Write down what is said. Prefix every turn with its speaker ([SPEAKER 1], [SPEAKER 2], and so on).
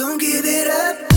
[SPEAKER 1] Don't give it up.